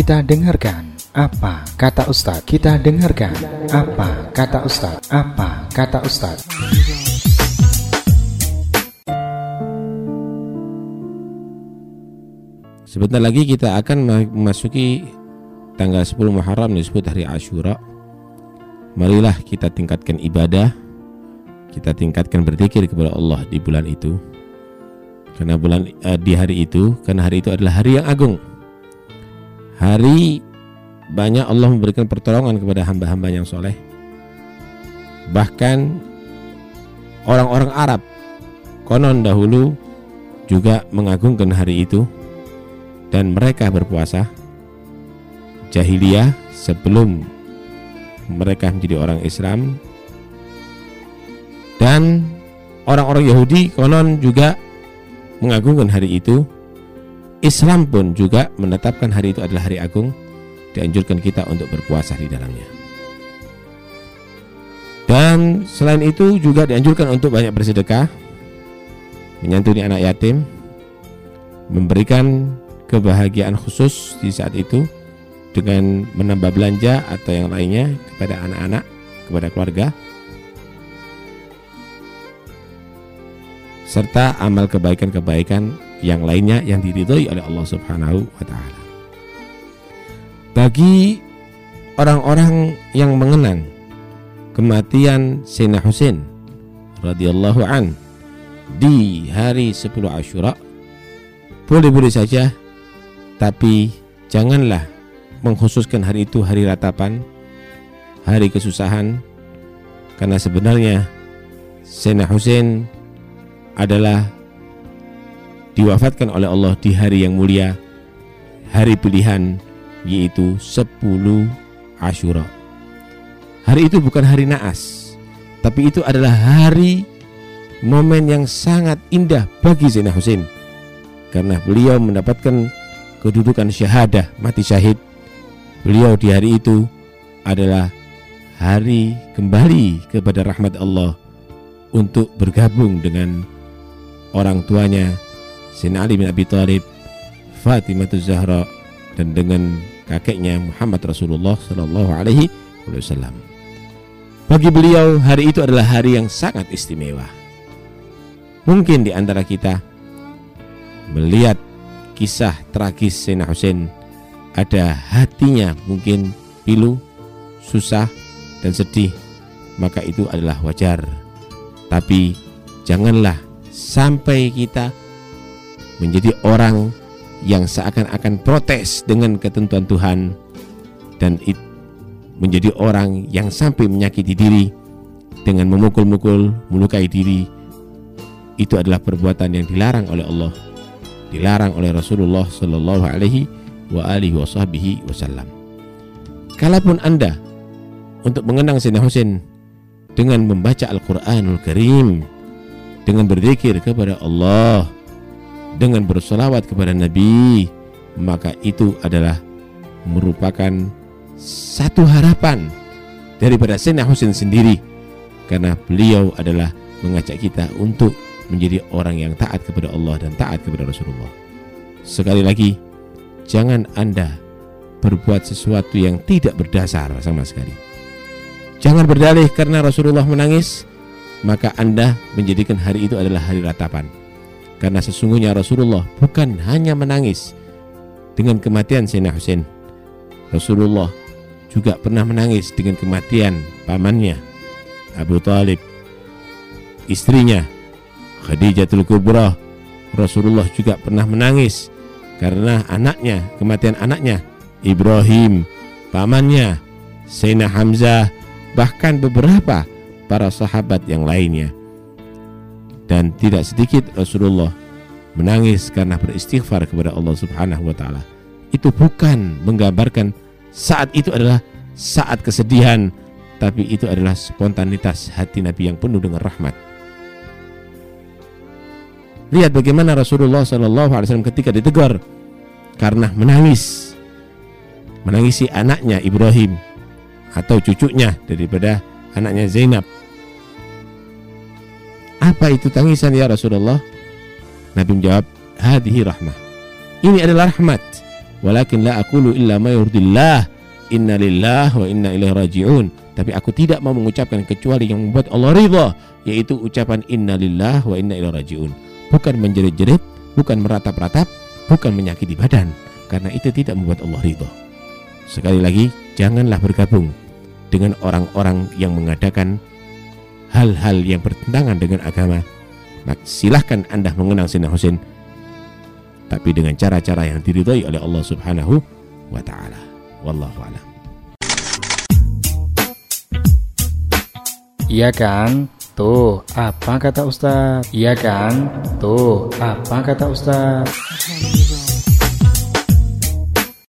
Kita dengarkan apa kata Ustadz. Kita dengarkan apa kata Ustadz. Apa kata Ustadz. Sebentar lagi kita akan memasuki tanggal 10 Muharram disebut hari Ashura. Marilah kita tingkatkan ibadah, kita tingkatkan berzikir kepada Allah di bulan itu. Karena bulan uh, di hari itu, karena hari itu adalah hari yang agung. Hari banyak Allah memberikan pertolongan kepada hamba-hamba yang soleh. Bahkan orang-orang Arab konon dahulu juga mengagungkan hari itu dan mereka berpuasa. Jahiliyah sebelum mereka menjadi orang Islam. Dan orang-orang Yahudi konon juga mengagungkan hari itu Islam pun juga menetapkan hari itu adalah hari agung dianjurkan kita untuk berpuasa di dalamnya. Dan selain itu juga dianjurkan untuk banyak bersedekah, menyantuni anak yatim, memberikan kebahagiaan khusus di saat itu dengan menambah belanja atau yang lainnya kepada anak-anak, kepada keluarga. serta amal kebaikan-kebaikan yang lainnya yang diridhoi oleh Allah Subhanahu wa taala. Bagi orang-orang yang mengenang kematian Sayyidina Husain radhiyallahu an di hari 10 Asyura boleh-boleh saja tapi janganlah mengkhususkan hari itu hari ratapan hari kesusahan karena sebenarnya Sayyidina Husain adalah diwafatkan oleh Allah di hari yang mulia hari pilihan yaitu 10 Ashura. Hari itu bukan hari naas, tapi itu adalah hari momen yang sangat indah bagi Zainal Husain karena beliau mendapatkan kedudukan syahadah mati syahid. Beliau di hari itu adalah hari kembali kepada rahmat Allah untuk bergabung dengan orang tuanya Sayyidina Ali bin Abi Thalib, Fatimah Zahra dan dengan kakeknya Muhammad Rasulullah Shallallahu Alaihi Wasallam. Bagi beliau hari itu adalah hari yang sangat istimewa. Mungkin di antara kita melihat kisah tragis Sayyidina Hussein ada hatinya mungkin pilu, susah dan sedih, maka itu adalah wajar. Tapi janganlah sampai kita menjadi orang yang seakan-akan protes dengan ketentuan Tuhan dan menjadi orang yang sampai menyakiti diri dengan memukul-mukul, melukai diri itu adalah perbuatan yang dilarang oleh Allah, dilarang oleh Rasulullah Shallallahu Alaihi wa alihi wasallam. Kalaupun anda untuk mengenang Sayyidina Husain dengan membaca Al-Quranul Karim, dengan berzikir kepada Allah, dengan bersolawat kepada Nabi maka itu adalah merupakan satu harapan daripada Sayyidina Husain sendiri karena beliau adalah mengajak kita untuk menjadi orang yang taat kepada Allah dan taat kepada Rasulullah. Sekali lagi, jangan Anda berbuat sesuatu yang tidak berdasar sama sekali. Jangan berdalih karena Rasulullah menangis, maka Anda menjadikan hari itu adalah hari ratapan. Karena sesungguhnya Rasulullah bukan hanya menangis dengan kematian Sayyidina Husain. Rasulullah juga pernah menangis dengan kematian pamannya Abu Talib, istrinya Khadijatul Kubra. Rasulullah juga pernah menangis karena anaknya, kematian anaknya Ibrahim, pamannya Sayyidina Hamzah, bahkan beberapa para sahabat yang lainnya dan tidak sedikit Rasulullah menangis karena beristighfar kepada Allah Subhanahu wa taala. Itu bukan menggambarkan saat itu adalah saat kesedihan, tapi itu adalah spontanitas hati Nabi yang penuh dengan rahmat. Lihat bagaimana Rasulullah Shallallahu Alaihi Wasallam ketika ditegur karena menangis, menangisi anaknya Ibrahim atau cucunya daripada anaknya Zainab apa itu tangisan ya Rasulullah? Nabi menjawab, hadhihi rahmah. Ini adalah rahmat. walakin la aqulu illa ma yurdillah inna lillah wa inna ilaihi raji'un tapi aku tidak mau mengucapkan kecuali yang membuat Allah ridha yaitu ucapan inna lillah wa inna ilaihi raji'un bukan menjerit-jerit bukan meratap-ratap bukan menyakiti badan karena itu tidak membuat Allah ridha sekali lagi janganlah bergabung dengan orang-orang yang mengadakan hal-hal yang bertentangan dengan agama maka silahkan anda mengenang Sayyidina Husain tapi dengan cara-cara yang diridhai oleh Allah Subhanahu wa taala. Wallahu a'lam. Iya kan? Tuh, apa kata Ustaz? Iya kan? Tuh, apa kata Ustaz?